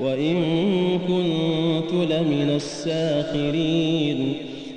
وإن كنت لمن الساخرين